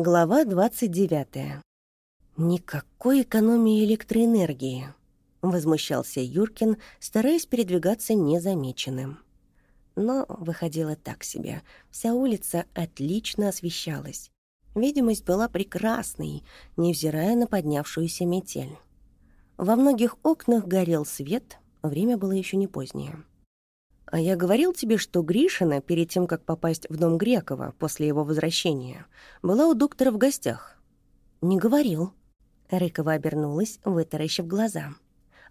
Глава 29. «Никакой экономии электроэнергии», — возмущался Юркин, стараясь передвигаться незамеченным. Но выходило так себе. Вся улица отлично освещалась. Видимость была прекрасной, невзирая на поднявшуюся метель. Во многих окнах горел свет, время было еще не позднее. «А я говорил тебе, что Гришина, перед тем, как попасть в дом Грекова после его возвращения, была у доктора в гостях?» «Не говорил». Рыкова обернулась, вытаращив глаза.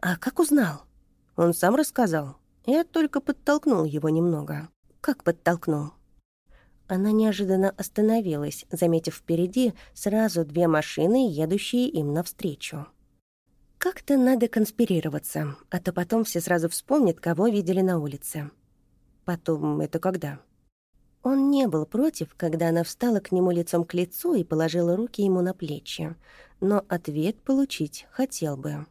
«А как узнал?» «Он сам рассказал. Я только подтолкнул его немного». «Как подтолкнул?» Она неожиданно остановилась, заметив впереди сразу две машины, едущие им навстречу. Как-то надо конспирироваться, а то потом все сразу вспомнят, кого видели на улице. Потом это когда? Он не был против, когда она встала к нему лицом к лицу и положила руки ему на плечи, но ответ получить хотел бы.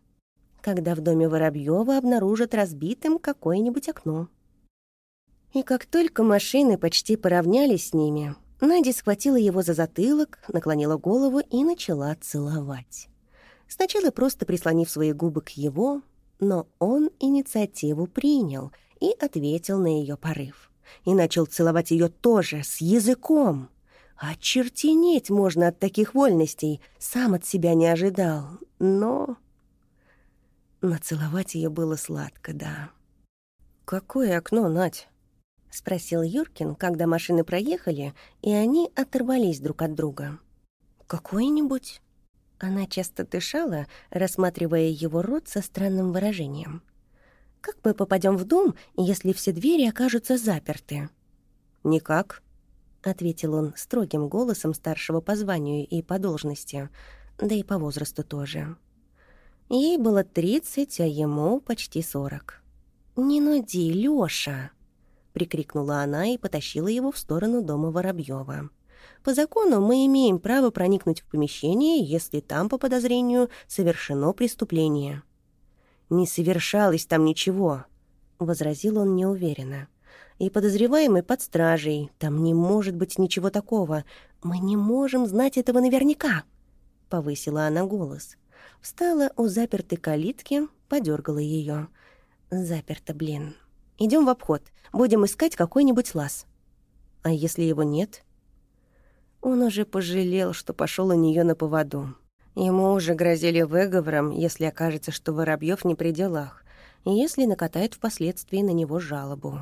Когда в доме Воробьева обнаружат разбитым какое-нибудь окно. И как только машины почти поравнялись с ними, Надя схватила его за затылок, наклонила голову и начала целовать. Сначала просто прислонив свои губы к его, но он инициативу принял и ответил на ее порыв. И начал целовать ее тоже, с языком. Очертенеть можно от таких вольностей, сам от себя не ожидал, но... Но целовать ее было сладко, да. «Какое окно, Надь?» — спросил Юркин, когда машины проехали, и они оторвались друг от друга. «Какое-нибудь?» Она часто дышала, рассматривая его рот со странным выражением. «Как мы попадем в дом, если все двери окажутся заперты?» «Никак», — ответил он строгим голосом старшего по званию и по должности, да и по возрасту тоже. Ей было тридцать, а ему почти сорок. «Не нуди, Лёша!» — прикрикнула она и потащила его в сторону дома Воробьёва. По закону мы имеем право проникнуть в помещение, если там, по подозрению, совершено преступление». «Не совершалось там ничего», — возразил он неуверенно. «И подозреваемый под стражей. Там не может быть ничего такого. Мы не можем знать этого наверняка», — повысила она голос. Встала у запертой калитки, подергала ее. «Заперто, блин. Идем в обход. Будем искать какой-нибудь лаз». «А если его нет?» Он уже пожалел, что пошел у нее на поводу. Ему уже грозили выговором, если окажется, что Воробьев не при делах, и если накатает впоследствии на него жалобу.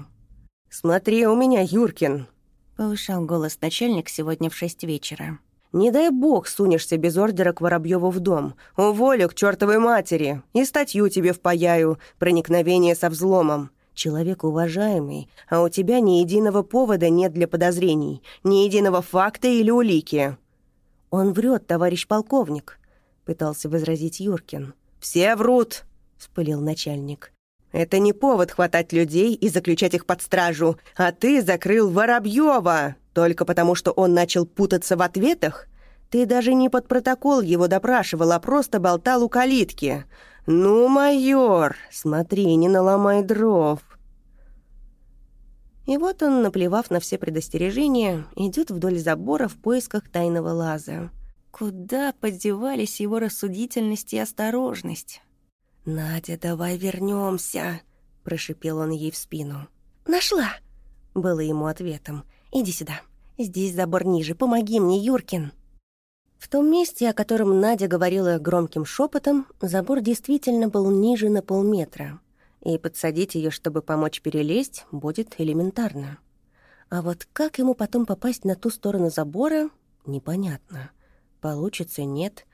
«Смотри у меня, Юркин!» — повышал голос начальник сегодня в шесть вечера. «Не дай бог сунешься без ордера к Воробьеву в дом. Уволю к чертовой матери и статью тебе впаяю. Проникновение со взломом человек уважаемый, а у тебя ни единого повода нет для подозрений, ни единого факта или улики». «Он врет, товарищ полковник», — пытался возразить Юркин. «Все врут», — вспылил начальник. «Это не повод хватать людей и заключать их под стражу, а ты закрыл Воробьева только потому, что он начал путаться в ответах? Ты даже не под протокол его допрашивал, а просто болтал у калитки. «Ну, майор, смотри, не наломай дров». И вот он, наплевав на все предостережения, идет вдоль забора в поисках тайного лаза. Куда подевались его рассудительность и осторожность? «Надя, давай вернемся, прошипел он ей в спину. «Нашла!» — было ему ответом. «Иди сюда. Здесь забор ниже. Помоги мне, Юркин!» В том месте, о котором Надя говорила громким шепотом, забор действительно был ниже на полметра, и подсадить ее, чтобы помочь перелезть, будет элементарно. А вот как ему потом попасть на ту сторону забора, непонятно. Получится, нет.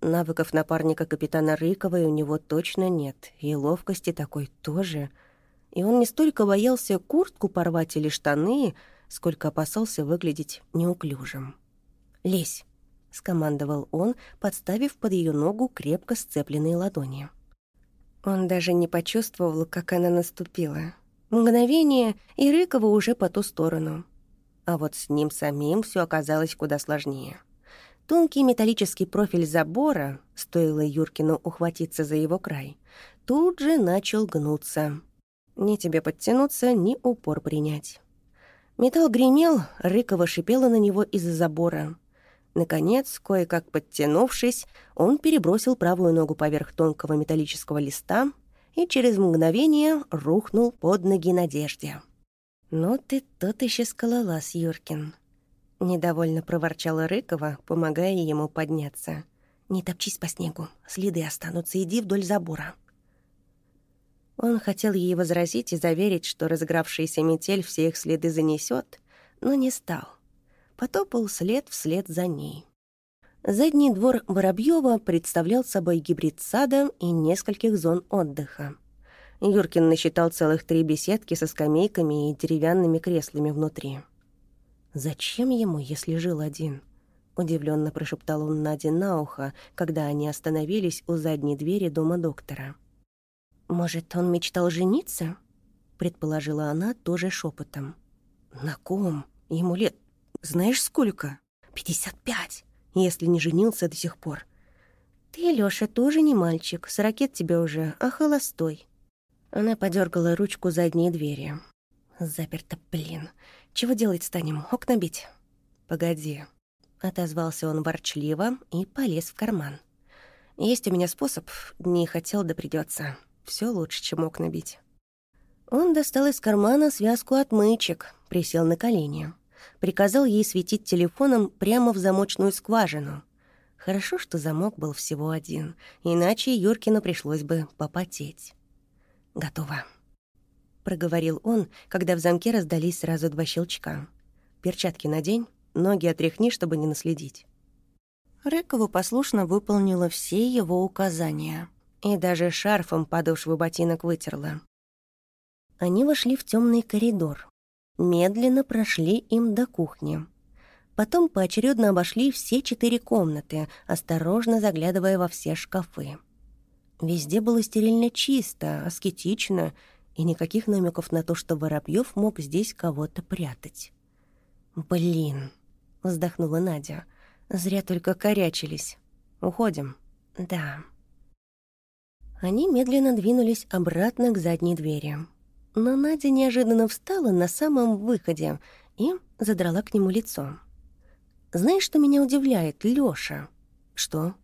Навыков напарника капитана Рыковой у него точно нет, и ловкости такой тоже. И он не столько боялся куртку порвать или штаны, сколько опасался выглядеть неуклюжим. «Лезь!» — скомандовал он, подставив под ее ногу крепко сцепленные ладони. Он даже не почувствовал, как она наступила. Мгновение, и Рыкова уже по ту сторону. А вот с ним самим все оказалось куда сложнее. Тонкий металлический профиль забора, стоило Юркину ухватиться за его край, тут же начал гнуться. Ни тебе подтянуться, ни упор принять. Металл гремел, Рыкова шипела на него из-за забора — Наконец, кое-как подтянувшись, он перебросил правую ногу поверх тонкого металлического листа и через мгновение рухнул под ноги Надежде. «Ну ты тот еще скалолаз, Юркин», — недовольно проворчала Рыкова, помогая ему подняться. «Не топчись по снегу, следы останутся, иди вдоль забора». Он хотел ей возразить и заверить, что разыгравшаяся метель все их следы занесет, но не стал. Потопал след вслед за ней. Задний двор Воробьева представлял собой гибрид сада и нескольких зон отдыха. Юркин насчитал целых три беседки со скамейками и деревянными креслами внутри. «Зачем ему, если жил один?» — удивленно прошептал он Наде на ухо, когда они остановились у задней двери дома доктора. «Может, он мечтал жениться?» — предположила она тоже шепотом. «На ком? Ему лет знаешь сколько? Пятьдесят пять, если не женился до сих пор. Ты, Лёша, тоже не мальчик, с ракет тебе уже, а холостой». Она подергала ручку задней двери. «Заперто, блин. Чего делать станем? Окна бить?» «Погоди», — отозвался он ворчливо и полез в карман. «Есть у меня способ, не хотел да придется. Все лучше, чем окна бить». Он достал из кармана связку отмычек, присел на колени. Приказал ей светить телефоном прямо в замочную скважину. Хорошо, что замок был всего один, иначе Юркину пришлось бы попотеть. «Готово», — проговорил он, когда в замке раздались сразу два щелчка. «Перчатки надень, ноги отряхни, чтобы не наследить». Рекова послушно выполнила все его указания и даже шарфом подошвы ботинок вытерла. Они вошли в темный коридор. Медленно прошли им до кухни. Потом поочередно обошли все четыре комнаты, осторожно заглядывая во все шкафы. Везде было стерильно чисто, аскетично, и никаких намеков на то, что Воробьев мог здесь кого-то прятать. «Блин!» — вздохнула Надя. «Зря только корячились. Уходим?» «Да». Они медленно двинулись обратно к задней двери. Но Надя неожиданно встала на самом выходе и задрала к нему лицо. «Знаешь, что меня удивляет, Лёша?» «Что?»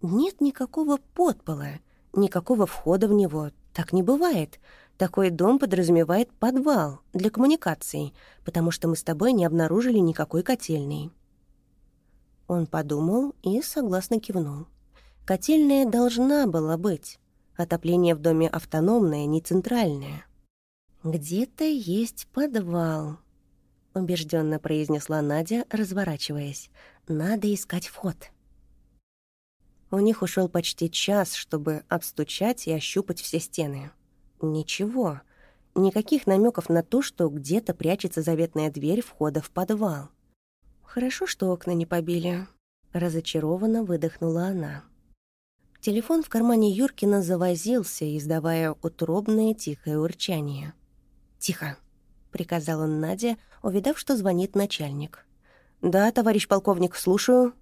«Нет никакого подпола, никакого входа в него. Так не бывает. Такой дом подразумевает подвал для коммуникаций, потому что мы с тобой не обнаружили никакой котельной». Он подумал и согласно кивнул. Котельная должна была быть. Отопление в доме автономное, не центральное. «Где-то есть подвал», — убежденно произнесла Надя, разворачиваясь. «Надо искать вход». У них ушел почти час, чтобы обстучать и ощупать все стены. Ничего. Никаких намеков на то, что где-то прячется заветная дверь входа в подвал. «Хорошо, что окна не побили», — разочарованно выдохнула она. Телефон в кармане Юркина завозился, издавая утробное тихое урчание. «Тихо», — приказал он Наде, увидав, что звонит начальник. «Да, товарищ полковник, слушаю».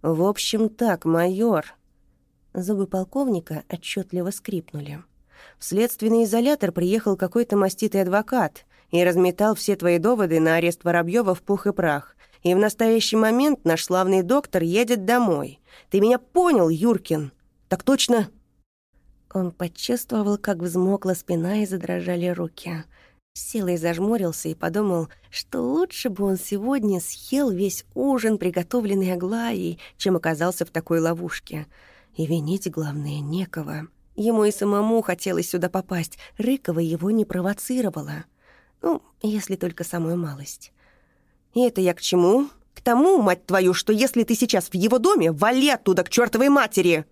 «В общем так, майор». Зубы полковника отчетливо скрипнули. В следственный изолятор приехал какой-то маститый адвокат и разметал все твои доводы на арест Воробьева в пух и прах. И в настоящий момент наш славный доктор едет домой. Ты меня понял, Юркин? Так точно?» Он почувствовал, как взмокла спина и задрожали руки. Силой зажмурился и подумал, что лучше бы он сегодня съел весь ужин, приготовленный Аглаей, чем оказался в такой ловушке. И винить, главное, некого. Ему и самому хотелось сюда попасть. Рыкова его не провоцировала. Ну, если только самую малость. И это я к чему? К тому, мать твою, что если ты сейчас в его доме, вали оттуда к чертовой матери!»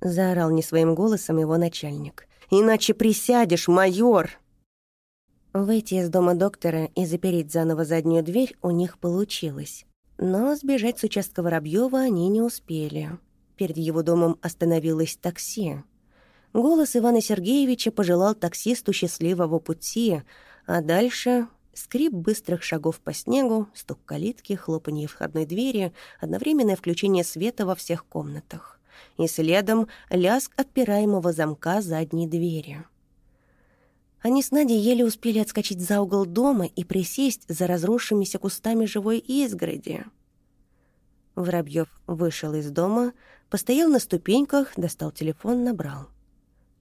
Заорал не своим голосом его начальник. «Иначе присядешь, майор!» Выйти из дома доктора и запереть заново заднюю дверь у них получилось. Но сбежать с участка Воробьева они не успели. Перед его домом остановилось такси. Голос Ивана Сергеевича пожелал таксисту счастливого пути, а дальше скрип быстрых шагов по снегу, стук калитки, хлопанье входной двери, одновременное включение света во всех комнатах. И следом лязг отпираемого замка задней двери. Они с Надей еле успели отскочить за угол дома и присесть за разросшимися кустами живой изгороди. Воробьев вышел из дома, постоял на ступеньках, достал телефон, набрал.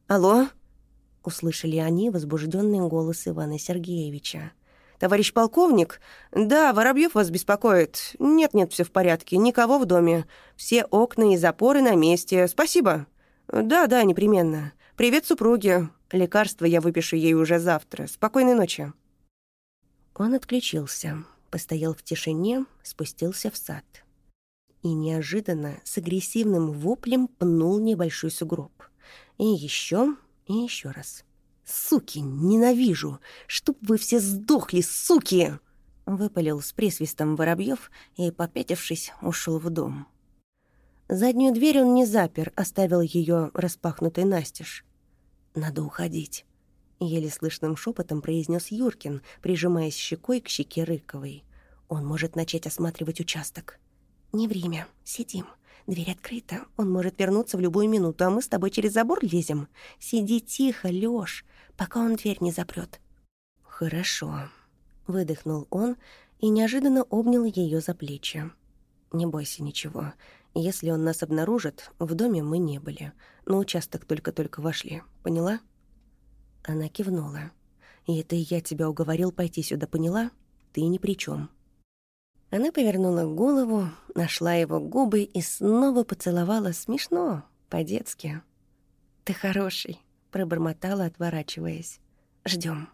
«Алло?» — услышали они возбужденный голос Ивана Сергеевича. «Товарищ полковник? Да, Воробьев вас беспокоит. Нет-нет, все в порядке, никого в доме. Все окна и запоры на месте. Спасибо. Да-да, непременно. Привет супруге. Лекарство я выпишу ей уже завтра. Спокойной ночи». Он отключился, постоял в тишине, спустился в сад и неожиданно с агрессивным воплем пнул небольшой сугроб. И еще, и еще раз. «Суки, ненавижу! Чтоб вы все сдохли, суки!» Выпалил с присвистом Воробьев и, попятившись, ушел в дом. Заднюю дверь он не запер, оставил ее распахнутой настежь. «Надо уходить», — еле слышным шепотом произнес Юркин, прижимаясь щекой к щеке Рыковой. «Он может начать осматривать участок». «Не время. Сидим. Дверь открыта. Он может вернуться в любую минуту, а мы с тобой через забор лезем. Сиди тихо, Лёш, пока он дверь не запрёт». «Хорошо», — выдохнул он и неожиданно обнял её за плечи. «Не бойся ничего. Если он нас обнаружит, в доме мы не были. На участок только-только вошли. Поняла?» Она кивнула. «И это я тебя уговорил пойти сюда, поняла? Ты ни при чем. Она повернула голову, нашла его губы и снова поцеловала смешно, по-детски. «Ты хороший», — пробормотала, отворачиваясь. Ждем.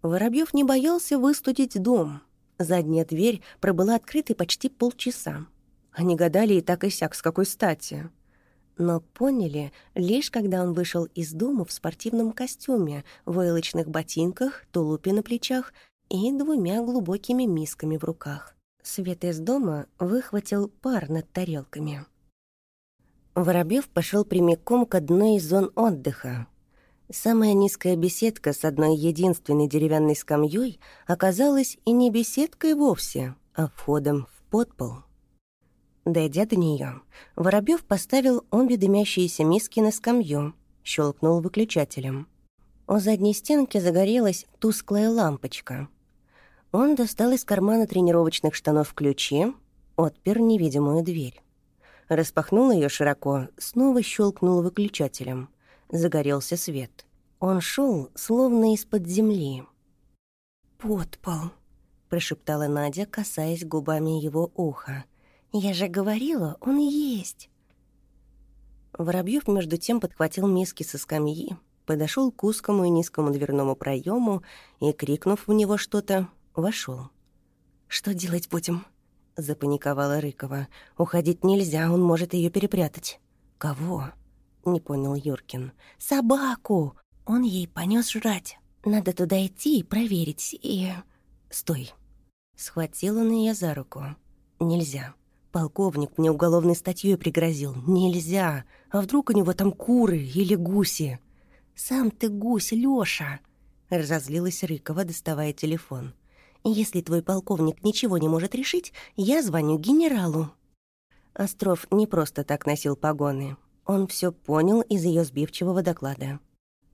Воробьев не боялся выстудить дом. Задняя дверь пробыла открытой почти полчаса. Они гадали и так и сяк, с какой стати. Но поняли, лишь когда он вышел из дома в спортивном костюме, войлочных ботинках, тулупе на плечах и двумя глубокими мисками в руках. Свет из дома выхватил пар над тарелками. Воробьев пошел прямиком к одной из зон отдыха. Самая низкая беседка с одной единственной деревянной скамьей оказалась и не беседкой вовсе, а входом в подпол. Дойдя до нее, Воробьев поставил обе дымящиеся миски на скамью, щелкнул выключателем. У задней стенки загорелась тусклая лампочка — он достал из кармана тренировочных штанов ключи, отпер невидимую дверь. Распахнул ее широко, снова щелкнул выключателем. Загорелся свет. Он шел, словно из-под земли. «Подпол», — прошептала Надя, касаясь губами его уха. «Я же говорила, он есть». Воробьев между тем подхватил миски со скамьи, подошел к узкому и низкому дверному проему и, крикнув в него что-то, вошел. «Что делать будем?» — запаниковала Рыкова. «Уходить нельзя, он может ее перепрятать». «Кого?» — не понял Юркин. «Собаку! Он ей понес жрать. Надо туда идти и проверить, и...» «Стой!» Схватил он ее за руку. «Нельзя. Полковник мне уголовной статьей пригрозил. Нельзя. А вдруг у него там куры или гуси?» «Сам ты гусь, Лёша!» Разозлилась Рыкова, доставая телефон. Если твой полковник ничего не может решить, я звоню генералу». Остров не просто так носил погоны. Он все понял из ее сбивчивого доклада.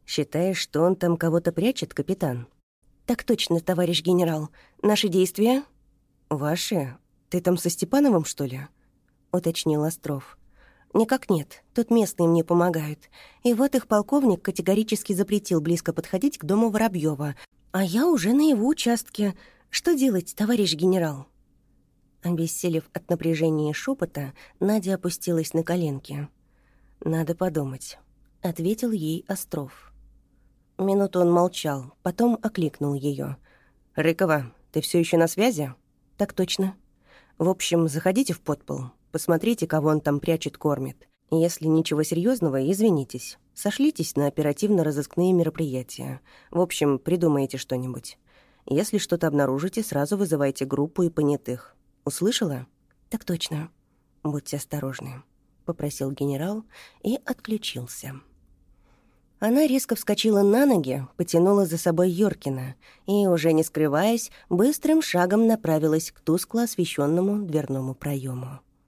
«Считаешь, что он там кого-то прячет, капитан?» «Так точно, товарищ генерал. Наши действия?» «Ваши? Ты там со Степановым, что ли?» — уточнил Остров. «Никак нет. Тут местные мне помогают. И вот их полковник категорически запретил близко подходить к дому Воробьева, а я уже на его участке. Что делать, товарищ генерал?» Обессилев от напряжения шепота, Надя опустилась на коленки. «Надо подумать», — ответил ей Остров. Минуту он молчал, потом окликнул ее. «Рыкова, ты все еще на связи?» «Так точно». «В общем, заходите в подпол, посмотрите, кого он там прячет, кормит. Если ничего серьезного, извинитесь. Сошлитесь на оперативно-розыскные мероприятия. В общем, придумайте что-нибудь. Если что-то обнаружите, сразу вызывайте группу и понятых. Услышала? Так точно. Будьте осторожны, попросил генерал и отключился. Она резко вскочила на ноги, потянула за собой Йоркина и, уже не скрываясь, быстрым шагом направилась к тускло освещенному дверному проему.